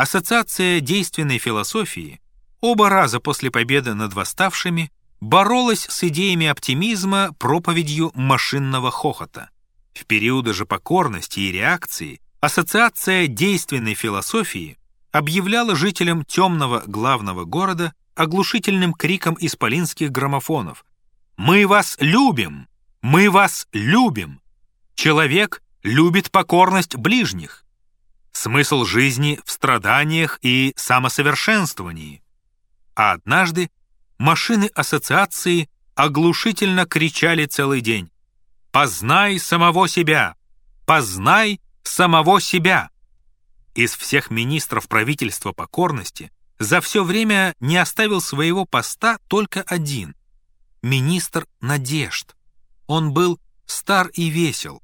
Ассоциация действенной философии оба раза после победы над восставшими боролась с идеями оптимизма проповедью машинного хохота. В периоды же покорности и реакции Ассоциация действенной философии объявляла жителям темного главного города оглушительным криком исполинских граммофонов «Мы вас любим! Мы вас любим! Человек любит покорность ближних!» Смысл жизни в страданиях и самосовершенствовании. А однажды машины ассоциации оглушительно кричали целый день «Познай самого себя! Познай самого себя!» Из всех министров правительства покорности за все время не оставил своего поста только один — министр надежд. Он был стар и весел.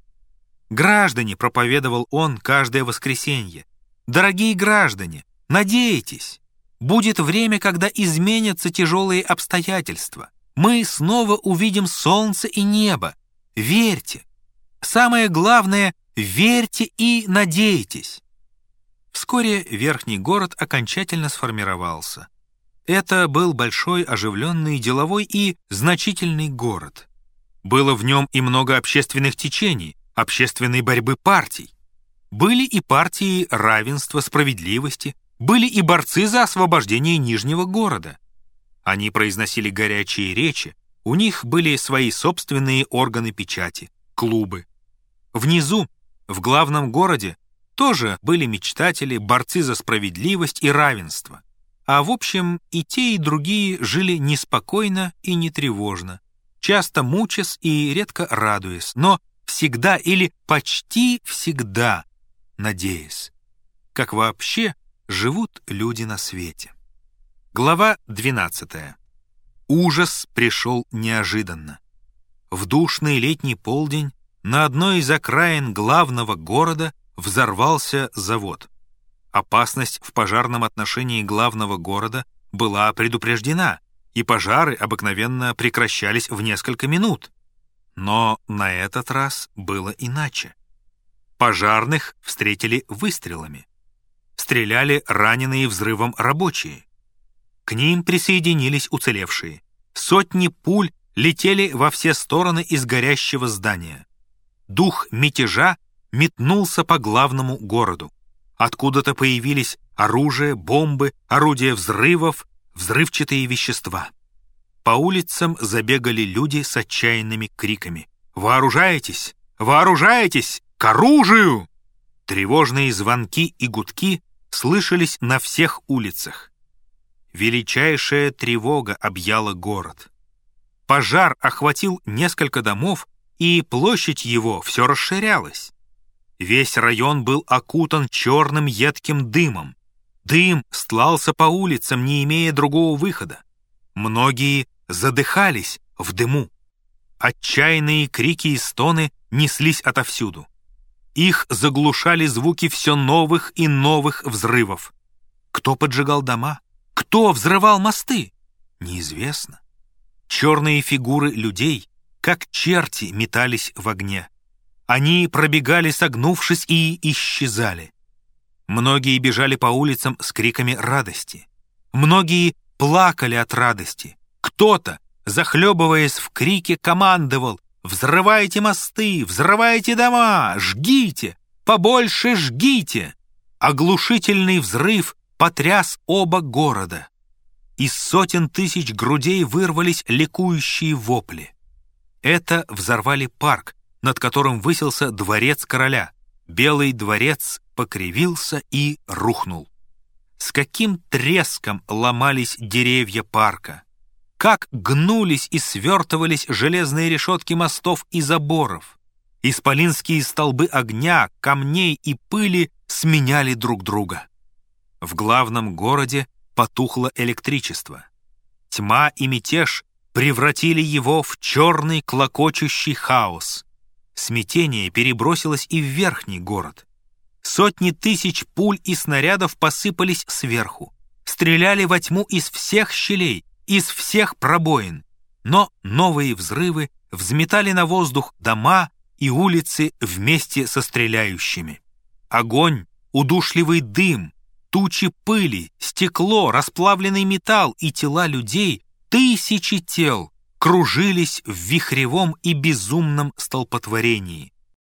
«Граждане», — проповедовал он каждое воскресенье, «дорогие граждане, надейтесь, будет время, когда изменятся тяжелые обстоятельства. Мы снова увидим солнце и небо. Верьте. Самое главное — верьте и надейтесь». Вскоре верхний город окончательно сформировался. Это был большой, оживленный, деловой и значительный город. Было в нем и много общественных течений, общественной борьбы партий. Были и партии равенства, справедливости, были и борцы за освобождение Нижнего города. Они произносили горячие речи, у них были свои собственные органы печати, клубы. Внизу, в главном городе, тоже были мечтатели, борцы за справедливость и равенство. А в общем, и те, и другие жили неспокойно и нетревожно, часто мучаясь и редко радуясь, но всегда или почти всегда надеясь. Как вообще живут люди на свете. Глава 12. Ужас пришел неожиданно. В душный летний полдень на одной из окраин главного города взорвался завод. Опасность в пожарном отношении главного города была предупреждена, и пожары обыкновенно прекращались в несколько минут. Но на этот раз было иначе. Пожарных встретили выстрелами. Стреляли раненые взрывом рабочие. К ним присоединились уцелевшие. Сотни пуль летели во все стороны из горящего здания. Дух мятежа метнулся по главному городу. Откуда-то появились оружие, бомбы, орудия взрывов, взрывчатые вещества. По улицам забегали люди с отчаянными криками. «Вооружайтесь! Вооружайтесь! К оружию!» Тревожные звонки и гудки слышались на всех улицах. Величайшая тревога объяла город. Пожар охватил несколько домов, и площадь его все расширялась. Весь район был окутан черным едким дымом. Дым стлался по улицам, не имея другого выхода. Многие задыхались в дыму. Отчаянные крики и стоны неслись отовсюду. Их заглушали звуки все новых и новых взрывов. Кто поджигал дома? Кто взрывал мосты? Неизвестно. Черные фигуры людей, как черти, метались в огне. Они пробегали, согнувшись, и исчезали. Многие бежали по улицам с криками радости. Многие плакали от радости. Кто-то, захлебываясь в крике, командовал «Взрывайте мосты! Взрывайте дома! Жгите! Побольше жгите!» Оглушительный взрыв потряс оба города. Из сотен тысяч грудей вырвались ликующие вопли. Это взорвали парк, над которым высился дворец короля. Белый дворец покривился и рухнул. С каким треском ломались деревья парка! Как гнулись и свертывались железные решетки мостов и заборов! Исполинские столбы огня, камней и пыли сменяли друг друга. В главном городе потухло электричество. Тьма и мятеж превратили его в черный клокочущий хаос. Смятение перебросилось и в верхний город. Сотни тысяч пуль и снарядов посыпались сверху. Стреляли во тьму из всех щелей, из всех пробоин. Но новые взрывы взметали на воздух дома и улицы вместе со стреляющими. Огонь, удушливый дым, Тучи пыли, стекло, расплавленный металл и тела людей, тысячи тел, кружились в вихревом и безумном столпотворении.